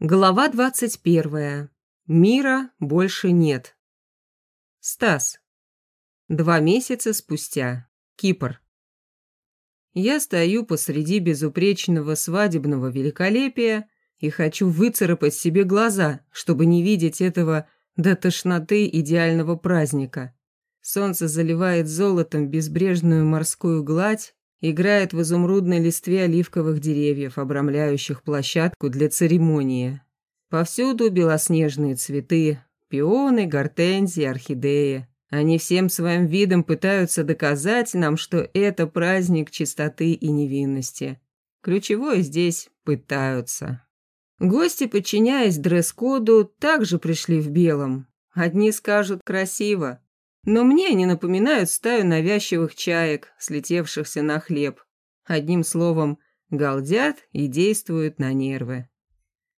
Глава двадцать первая. Мира больше нет. Стас. Два месяца спустя. Кипр. Я стою посреди безупречного свадебного великолепия и хочу выцарапать себе глаза, чтобы не видеть этого до тошноты идеального праздника. Солнце заливает золотом безбрежную морскую гладь, играет в изумрудной листве оливковых деревьев, обрамляющих площадку для церемонии. Повсюду белоснежные цветы, пионы, гортензии, орхидеи. Они всем своим видом пытаются доказать нам, что это праздник чистоты и невинности. Ключевое здесь «пытаются». Гости, подчиняясь дресс-коду, также пришли в белом. Одни скажут «красиво», но мне они напоминают стаю навязчивых чаек, слетевшихся на хлеб. Одним словом, галдят и действуют на нервы.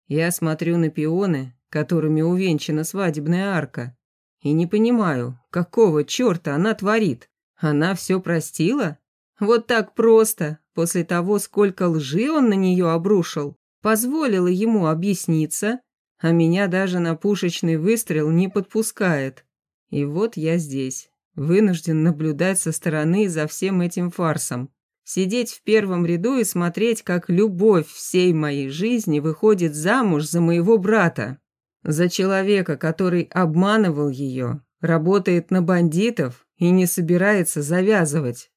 Я смотрю на пионы, которыми увенчана свадебная арка, и не понимаю, какого черта она творит. Она все простила? Вот так просто, после того, сколько лжи он на нее обрушил, позволила ему объясниться, а меня даже на пушечный выстрел не подпускает. И вот я здесь, вынужден наблюдать со стороны за всем этим фарсом. Сидеть в первом ряду и смотреть, как любовь всей моей жизни выходит замуж за моего брата. За человека, который обманывал ее, работает на бандитов и не собирается завязывать.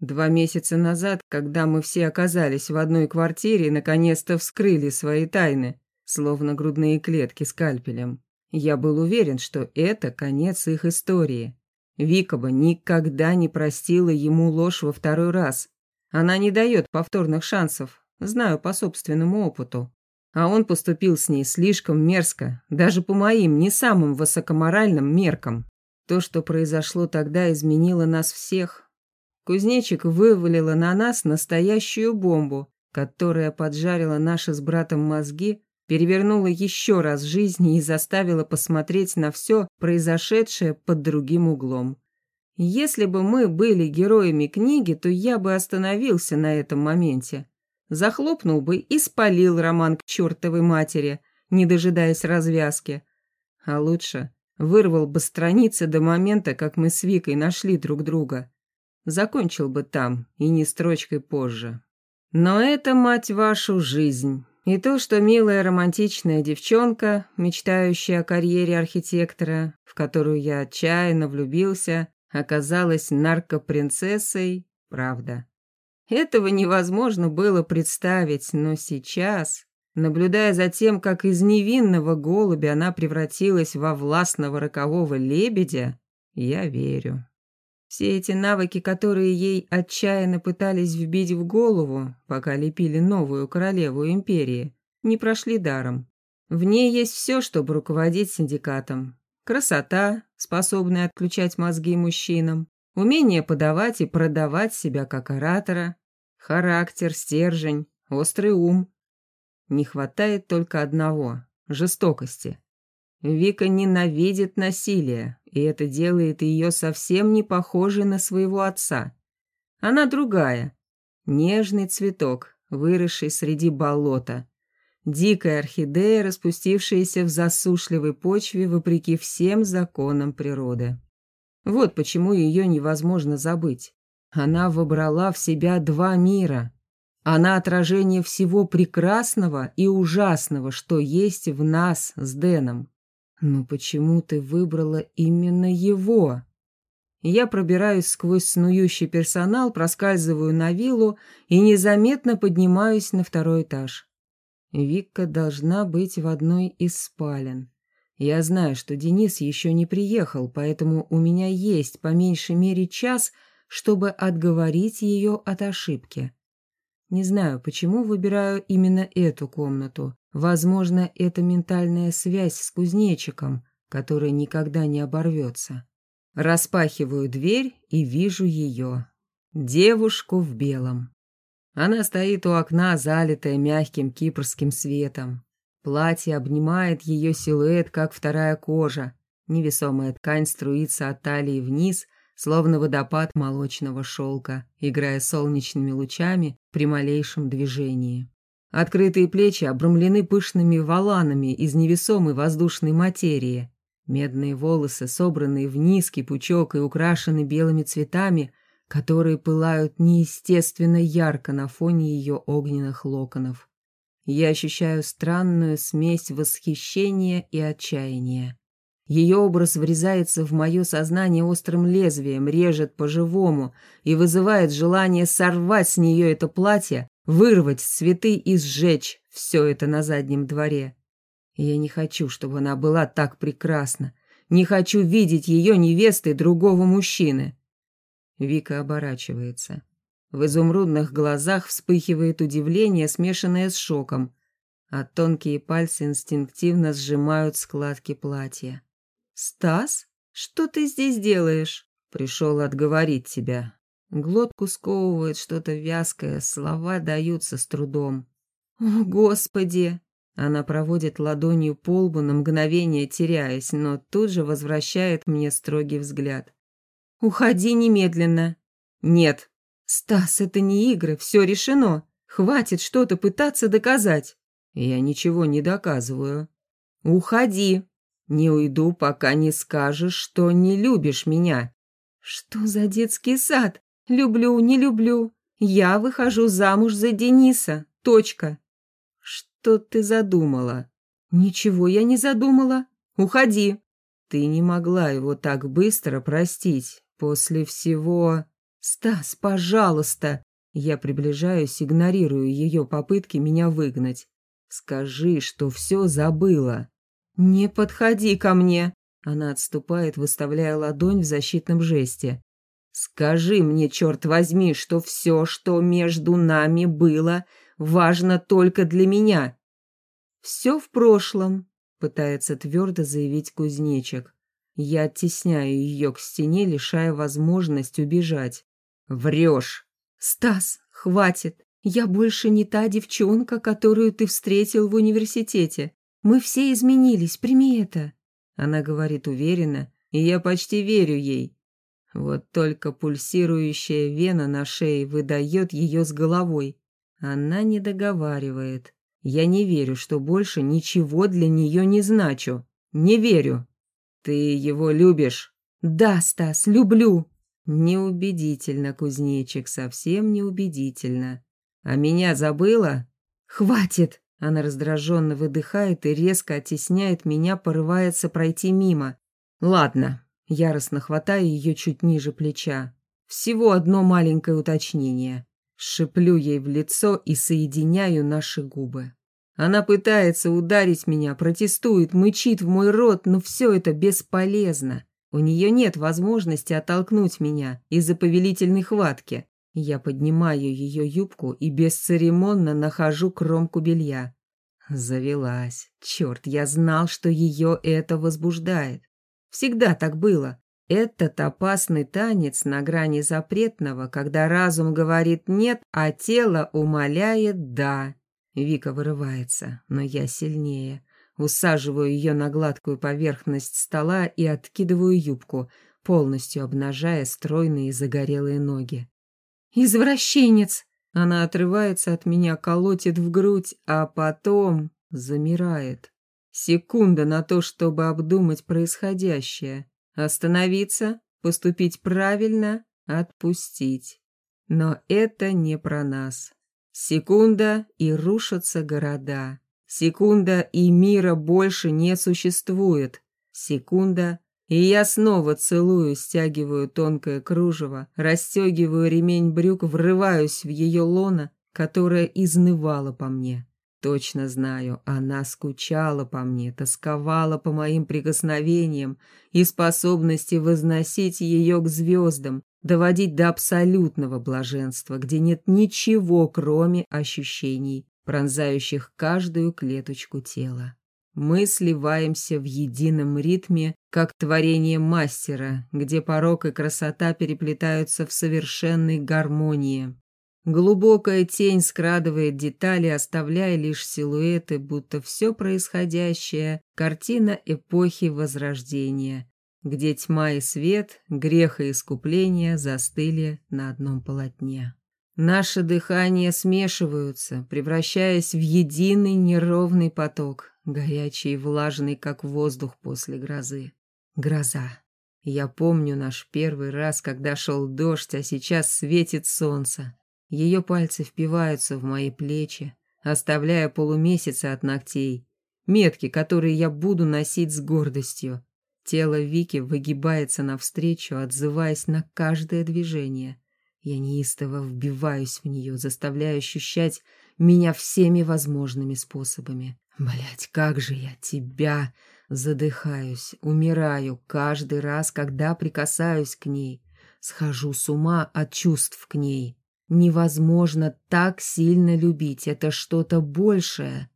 Два месяца назад, когда мы все оказались в одной квартире, наконец-то вскрыли свои тайны, словно грудные клетки скальпелем. Я был уверен, что это конец их истории. Вика бы никогда не простила ему ложь во второй раз. Она не дает повторных шансов, знаю по собственному опыту. А он поступил с ней слишком мерзко, даже по моим, не самым высокоморальным меркам. То, что произошло тогда, изменило нас всех. Кузнечик вывалила на нас настоящую бомбу, которая поджарила наши с братом мозги перевернула еще раз жизнь и заставила посмотреть на все произошедшее под другим углом. Если бы мы были героями книги, то я бы остановился на этом моменте. Захлопнул бы и спалил роман к чертовой матери, не дожидаясь развязки. А лучше вырвал бы страницы до момента, как мы с Викой нашли друг друга. Закончил бы там, и не строчкой позже. Но это, мать вашу, жизнь. И то, что милая романтичная девчонка, мечтающая о карьере архитектора, в которую я отчаянно влюбился, оказалась наркопринцессой, правда. Этого невозможно было представить, но сейчас, наблюдая за тем, как из невинного голубя она превратилась во властного рокового лебедя, я верю. Все эти навыки, которые ей отчаянно пытались вбить в голову, пока лепили новую королеву империи, не прошли даром. В ней есть все, чтобы руководить синдикатом. Красота, способная отключать мозги мужчинам, умение подавать и продавать себя как оратора, характер, стержень, острый ум. Не хватает только одного – жестокости. Вика ненавидит насилие, и это делает ее совсем не похожей на своего отца. Она другая. Нежный цветок, выросший среди болота. Дикая орхидея, распустившаяся в засушливой почве вопреки всем законам природы. Вот почему ее невозможно забыть. Она вобрала в себя два мира. Она отражение всего прекрасного и ужасного, что есть в нас с Дэном. «Но почему ты выбрала именно его?» Я пробираюсь сквозь снующий персонал, проскальзываю на виллу и незаметно поднимаюсь на второй этаж. Викка должна быть в одной из спален. Я знаю, что Денис еще не приехал, поэтому у меня есть по меньшей мере час, чтобы отговорить ее от ошибки. Не знаю, почему выбираю именно эту комнату. Возможно, это ментальная связь с кузнечиком, которая никогда не оборвется. Распахиваю дверь и вижу ее. Девушку в белом. Она стоит у окна, залитая мягким кипрским светом. Платье обнимает ее силуэт, как вторая кожа. Невесомая ткань струится от талии вниз, словно водопад молочного шелка, играя солнечными лучами при малейшем движении. Открытые плечи обрамлены пышными валанами из невесомой воздушной материи. Медные волосы, собранные в низкий пучок и украшены белыми цветами, которые пылают неестественно ярко на фоне ее огненных локонов. Я ощущаю странную смесь восхищения и отчаяния. Ее образ врезается в мое сознание острым лезвием, режет по-живому и вызывает желание сорвать с нее это платье, вырвать цветы и сжечь все это на заднем дворе. Я не хочу, чтобы она была так прекрасна. Не хочу видеть ее невестой другого мужчины. Вика оборачивается. В изумрудных глазах вспыхивает удивление, смешанное с шоком, а тонкие пальцы инстинктивно сжимают складки платья. «Стас, что ты здесь делаешь?» «Пришел отговорить тебя». Глотку сковывает что-то вязкое, слова даются с трудом. «О, Господи!» Она проводит ладонью по лбу на мгновение, теряясь, но тут же возвращает мне строгий взгляд. «Уходи немедленно!» «Нет!» «Стас, это не игры, все решено. Хватит что-то пытаться доказать!» «Я ничего не доказываю». «Уходи!» «Не уйду, пока не скажешь, что не любишь меня». «Что за детский сад? Люблю, не люблю. Я выхожу замуж за Дениса. Точка что ты задумала?» «Ничего я не задумала. Уходи!» «Ты не могла его так быстро простить после всего...» «Стас, пожалуйста!» Я приближаюсь, игнорирую ее попытки меня выгнать. «Скажи, что все забыла». «Не подходи ко мне!» Она отступает, выставляя ладонь в защитном жесте. «Скажи мне, черт возьми, что все, что между нами было, важно только для меня. «Все в прошлом», — пытается твердо заявить кузнечик. Я оттесняю ее к стене, лишая возможность убежать. «Врешь!» «Стас, хватит! Я больше не та девчонка, которую ты встретил в университете. Мы все изменились, прими это!» Она говорит уверенно, и я почти верю ей. Вот только пульсирующая вена на шее выдает ее с головой. Она не договаривает. Я не верю, что больше ничего для нее не значу. Не верю. Ты его любишь? Да, Стас, люблю. Неубедительно, кузнечик, совсем неубедительно. А меня забыла? Хватит. Она раздраженно выдыхает и резко оттесняет меня, порывается пройти мимо. Ладно, яростно хватаю ее чуть ниже плеча. Всего одно маленькое уточнение. Шиплю ей в лицо и соединяю наши губы. Она пытается ударить меня, протестует, мычит в мой рот, но все это бесполезно. У нее нет возможности оттолкнуть меня из-за повелительной хватки. Я поднимаю ее юбку и бесцеремонно нахожу кромку белья. Завелась. Черт, я знал, что ее это возбуждает. Всегда так было. Этот опасный танец на грани запретного, когда разум говорит «нет», а тело умоляет «да». Вика вырывается, но я сильнее. Усаживаю ее на гладкую поверхность стола и откидываю юбку, полностью обнажая стройные загорелые ноги. «Извращенец!» Она отрывается от меня, колотит в грудь, а потом замирает. Секунда на то, чтобы обдумать происходящее. Остановиться, поступить правильно, отпустить. Но это не про нас. Секунда, и рушатся города. Секунда, и мира больше не существует. Секунда, и я снова целую, стягиваю тонкое кружево, расстегиваю ремень брюк, врываюсь в ее лоно, которая изнывала по мне. Точно знаю, она скучала по мне, тосковала по моим прикосновениям и способности возносить ее к звездам, доводить до абсолютного блаженства, где нет ничего, кроме ощущений, пронзающих каждую клеточку тела. Мы сливаемся в едином ритме, как творение мастера, где порок и красота переплетаются в совершенной гармонии. Глубокая тень скрадывает детали, оставляя лишь силуэты, будто все происходящее – картина эпохи Возрождения, где тьма и свет, грех и искупление застыли на одном полотне. Наши дыхания смешиваются, превращаясь в единый неровный поток, горячий и влажный, как воздух после грозы. Гроза. Я помню наш первый раз, когда шел дождь, а сейчас светит солнце. Ее пальцы впиваются в мои плечи, оставляя полумесяцы от ногтей, метки, которые я буду носить с гордостью. Тело Вики выгибается навстречу, отзываясь на каждое движение — я неистово вбиваюсь в нее, заставляя ощущать меня всеми возможными способами. Блять, как же я тебя задыхаюсь, умираю каждый раз, когда прикасаюсь к ней. Схожу с ума от чувств к ней. Невозможно так сильно любить, это что-то большее.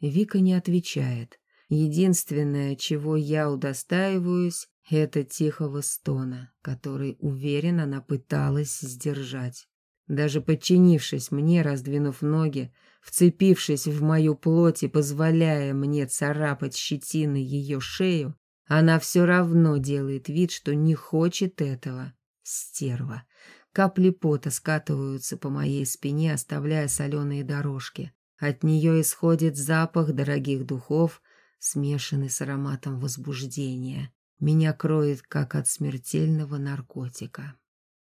Вика не отвечает. Единственное, чего я удостаиваюсь, это тихого стона, который, уверенно, она пыталась сдержать. Даже подчинившись мне, раздвинув ноги, вцепившись в мою плоть и позволяя мне царапать щетиной ее шею, она все равно делает вид, что не хочет этого. Стерва. Капли пота скатываются по моей спине, оставляя соленые дорожки. От нее исходит запах дорогих духов, смешанный с ароматом возбуждения. Меня кроет, как от смертельного наркотика.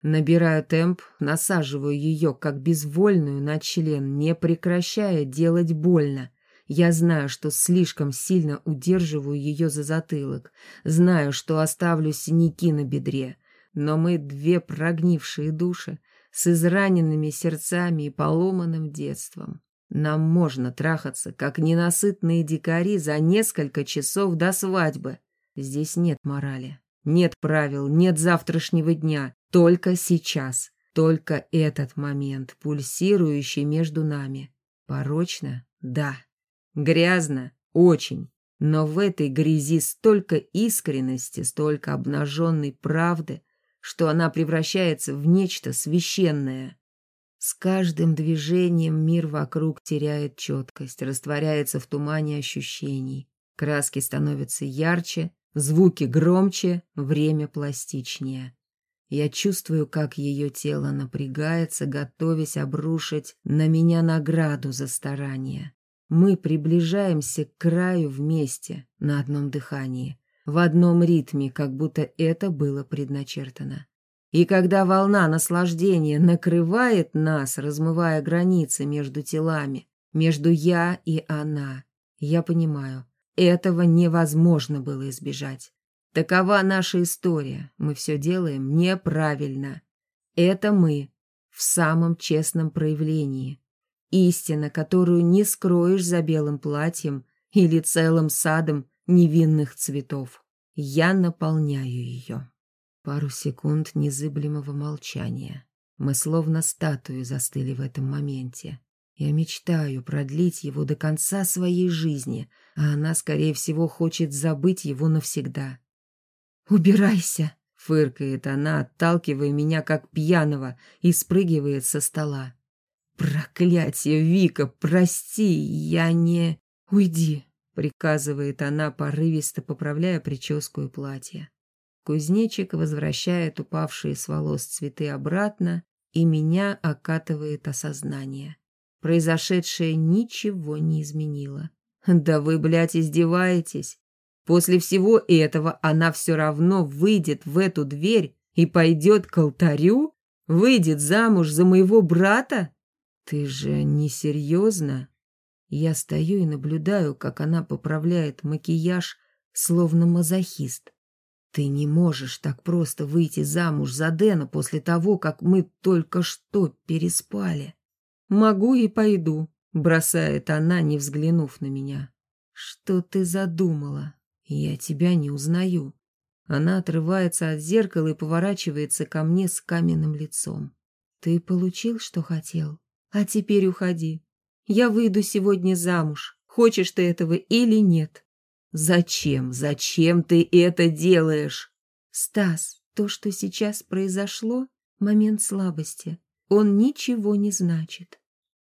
Набираю темп, насаживаю ее, как безвольную, на член, не прекращая делать больно. Я знаю, что слишком сильно удерживаю ее за затылок. Знаю, что оставлю синяки на бедре. Но мы две прогнившие души с израненными сердцами и поломанным детством. Нам можно трахаться, как ненасытные дикари, за несколько часов до свадьбы. Здесь нет морали, нет правил, нет завтрашнего дня. Только сейчас, только этот момент, пульсирующий между нами. Порочно? Да. Грязно? Очень. Но в этой грязи столько искренности, столько обнаженной правды, что она превращается в нечто священное. С каждым движением мир вокруг теряет четкость, растворяется в тумане ощущений. Краски становятся ярче, Звуки громче, время пластичнее. Я чувствую, как ее тело напрягается, готовясь обрушить на меня награду за старание. Мы приближаемся к краю вместе, на одном дыхании, в одном ритме, как будто это было предначертано. И когда волна наслаждения накрывает нас, размывая границы между телами, между я и она, я понимаю, этого невозможно было избежать. Такова наша история. Мы все делаем неправильно. Это мы в самом честном проявлении. Истина, которую не скроешь за белым платьем или целым садом невинных цветов. Я наполняю ее. Пару секунд незыблемого молчания. Мы словно статуи застыли в этом моменте. Я мечтаю продлить его до конца своей жизни, а она, скорее всего, хочет забыть его навсегда. «Убирайся!» — фыркает она, отталкивая меня как пьяного, и спрыгивает со стола. «Проклятие, Вика, прости, я не...» «Уйди!» — приказывает она, порывисто поправляя прическу и платье. Кузнечик возвращает упавшие с волос цветы обратно, и меня окатывает осознание. Произошедшее ничего не изменило. Да вы, блядь, издеваетесь. После всего этого она все равно выйдет в эту дверь и пойдет к алтарю? Выйдет замуж за моего брата? Ты же не серьезно? Я стою и наблюдаю, как она поправляет макияж, словно мазохист. Ты не можешь так просто выйти замуж за Дэна после того, как мы только что переспали. «Могу и пойду», — бросает она, не взглянув на меня. «Что ты задумала? Я тебя не узнаю». Она отрывается от зеркала и поворачивается ко мне с каменным лицом. «Ты получил, что хотел? А теперь уходи. Я выйду сегодня замуж, хочешь ты этого или нет». «Зачем? Зачем ты это делаешь?» «Стас, то, что сейчас произошло, момент слабости. Он ничего не значит.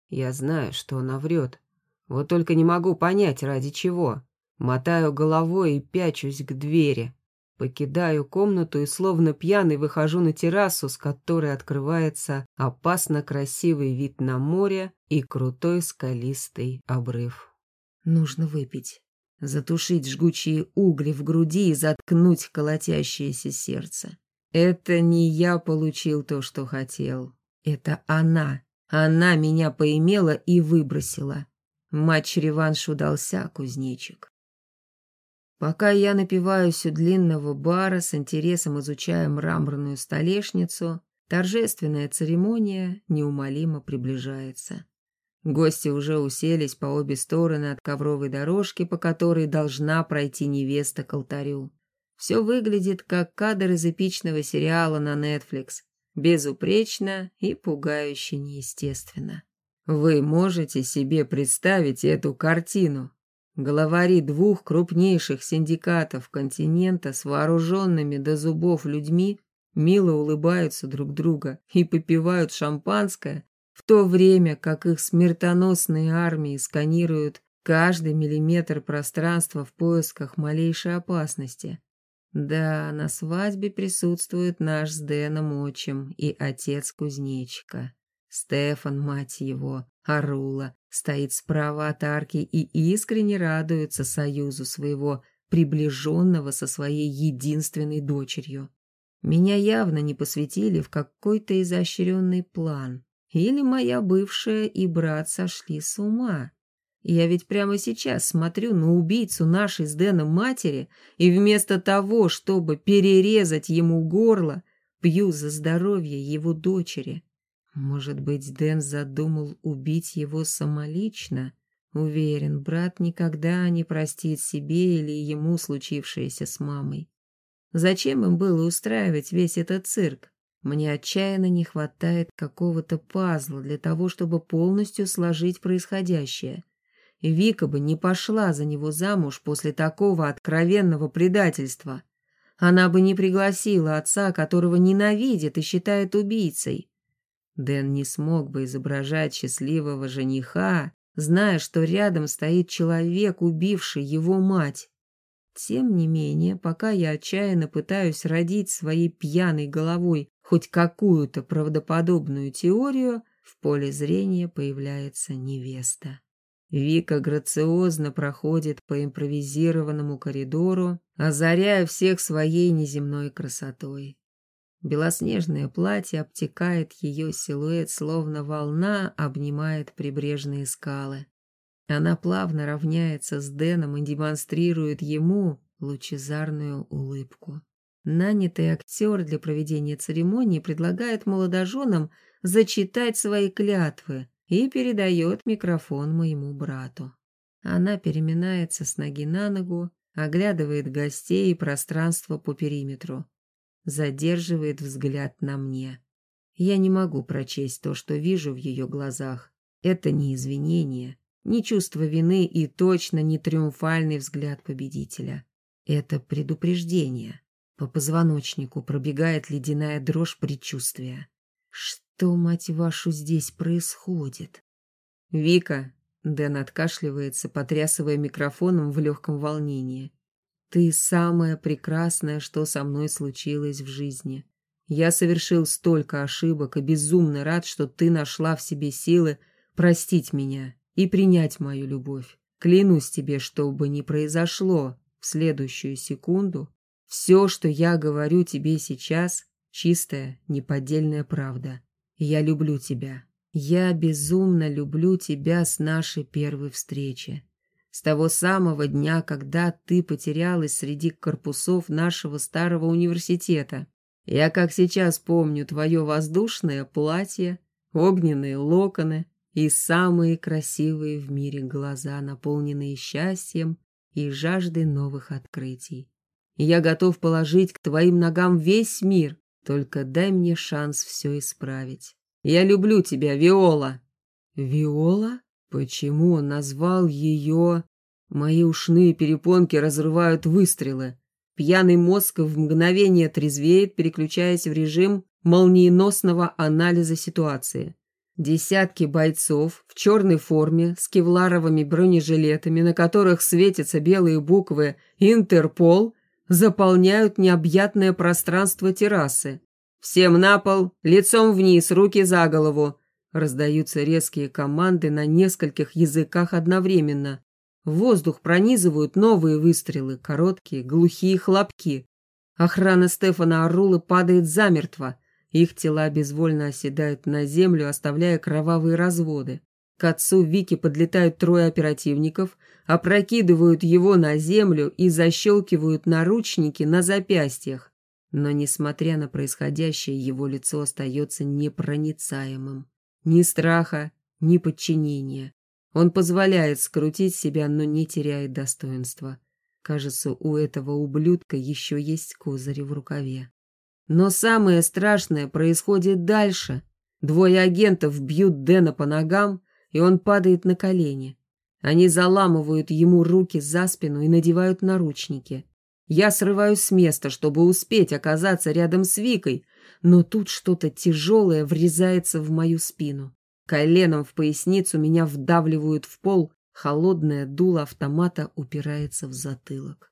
Я знаю, что она врет. Вот только не могу понять, ради чего. Мотаю головой и пячусь к двери. Покидаю комнату и словно пьяный выхожу на террасу, с которой открывается опасно красивый вид на море и крутой скалистый обрыв. Нужно выпить, затушить жгучие угли в груди и заткнуть колотящееся сердце. Это не я получил то, что хотел. Это она. Она меня поимела и выбросила. Матч-реванш удался, кузнечик. Пока я напиваюсь у длинного бара, с интересом изучая мраморную столешницу, торжественная церемония неумолимо приближается. Гости уже уселись по обе стороны от ковровой дорожки, по которой должна пройти невеста к алтарю. Все выглядит как кадр из эпичного сериала на Netflix. Безупречно и пугающе неестественно. Вы можете себе представить эту картину? Главари двух крупнейших синдикатов континента с вооруженными до зубов людьми мило улыбаются друг друга и попивают шампанское, в то время как их смертоносные армии сканируют каждый миллиметр пространства в поисках малейшей опасности. Да, на свадьбе присутствует наш с Дэном отчим и отец кузнечика. Стефан, мать его, Арула, стоит справа от арки и искренне радуется союзу своего приближенного со своей единственной дочерью. Меня явно не посвятили в какой-то изощренный план. Или моя бывшая и брат сошли с ума. Я ведь прямо сейчас смотрю на убийцу нашей с Дэном матери, и вместо того, чтобы перерезать ему горло, пью за здоровье его дочери. Может быть, Дэн задумал убить его самолично? Уверен, брат никогда не простит себе или ему случившееся с мамой. Зачем им было устраивать весь этот цирк? Мне отчаянно не хватает какого-то пазла для того, чтобы полностью сложить происходящее. Вика бы не пошла за него замуж после такого откровенного предательства. Она бы не пригласила отца, которого ненавидит и считает убийцей. Дэн не смог бы изображать счастливого жениха, зная, что рядом стоит человек, убивший его мать. Тем не менее, пока я отчаянно пытаюсь родить своей пьяной головой хоть какую-то правдоподобную теорию, в поле зрения появляется невеста. Вика грациозно проходит по импровизированному коридору, озаряя всех своей неземной красотой. Белоснежное платье обтекает ее силуэт, словно волна обнимает прибрежные скалы. Она плавно равняется с Дэном и демонстрирует ему лучезарную улыбку. Нанятый актер для проведения церемонии предлагает молодоженам зачитать свои клятвы и передает микрофон моему брату. Она переминается с ноги на ногу, оглядывает гостей и пространство по периметру задерживает взгляд на мне. Я не могу прочесть то, что вижу в ее глазах. Это не извинение, не чувство вины и точно не триумфальный взгляд победителя. Это предупреждение. По позвоночнику пробегает ледяная дрожь предчувствия. Что, мать вашу, здесь происходит? Вика, Дэн откашливается, потрясывая микрофоном в легком волнении. Ты самое прекрасное, что со мной случилось в жизни. Я совершил столько ошибок и безумно рад, что ты нашла в себе силы простить меня и принять мою любовь. Клянусь тебе, что бы ни произошло в следующую секунду, все, что я говорю тебе сейчас, чистая, неподдельная правда. Я люблю тебя. Я безумно люблю тебя с нашей первой встречи. С того самого дня, когда ты потерялась среди корпусов нашего старого университета. Я как сейчас помню твое воздушное платье, огненные локоны и самые красивые в мире глаза, наполненные счастьем и жаждой новых открытий. Я готов положить к твоим ногам весь мир, только дай мне шанс все исправить. Я люблю тебя, Виола. Виола? Почему он назвал ее... Мои ушные перепонки разрывают выстрелы. Пьяный мозг в мгновение трезвеет, переключаясь в режим молниеносного анализа ситуации. Десятки бойцов в черной форме с кевларовыми бронежилетами, на которых светятся белые буквы «Интерпол», заполняют необъятное пространство террасы. «Всем на пол, лицом вниз, руки за голову!» Раздаются резкие команды на нескольких языках одновременно. В воздух пронизывают новые выстрелы, короткие, глухие хлопки. Охрана Стефана Арулы падает замертво. Их тела безвольно оседают на землю, оставляя кровавые разводы. К отцу Вики подлетают трое оперативников, опрокидывают его на землю и защелкивают наручники на запястьях. Но, несмотря на происходящее, его лицо остается непроницаемым. Ни страха, ни подчинения. Он позволяет скрутить себя, но не теряет достоинства. Кажется, у этого ублюдка еще есть козыри в рукаве. Но самое страшное происходит дальше. Двое агентов бьют Дэна по ногам, и он падает на колени. Они заламывают ему руки за спину и надевают наручники. Я срываюсь с места, чтобы успеть оказаться рядом с Викой, но тут что-то тяжелое врезается в мою спину. Коленом в поясницу меня вдавливают в пол, холодное дуло автомата упирается в затылок.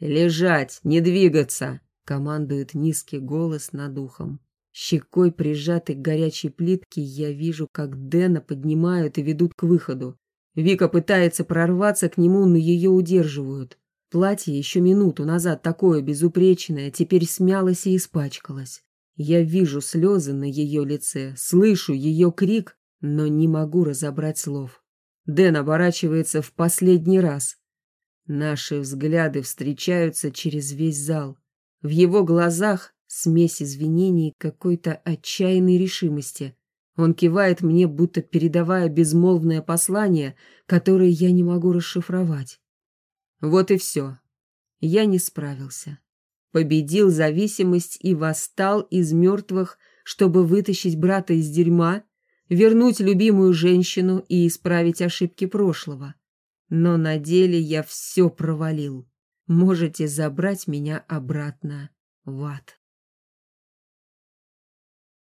«Лежать, не двигаться!» — командует низкий голос над ухом. Щекой прижатой к горячей плитке я вижу, как Дэна поднимают и ведут к выходу. Вика пытается прорваться к нему, но ее удерживают. Платье еще минуту назад такое безупречное, теперь смялось и испачкалось. Я вижу слезы на ее лице, слышу ее крик, но не могу разобрать слов. Дэн оборачивается в последний раз. Наши взгляды встречаются через весь зал. В его глазах смесь извинений и какой-то отчаянной решимости. Он кивает мне, будто передавая безмолвное послание, которое я не могу расшифровать. Вот и все. Я не справился победил зависимость и восстал из мертвых, чтобы вытащить брата из дерьма, вернуть любимую женщину и исправить ошибки прошлого. Но на деле я все провалил. Можете забрать меня обратно в ад.